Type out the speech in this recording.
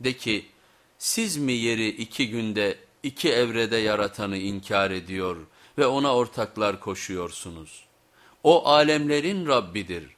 De ki siz mi yeri iki günde iki evrede yaratanı inkar ediyor ve ona ortaklar koşuyorsunuz? O alemlerin Rabbidir